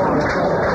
Obrigado.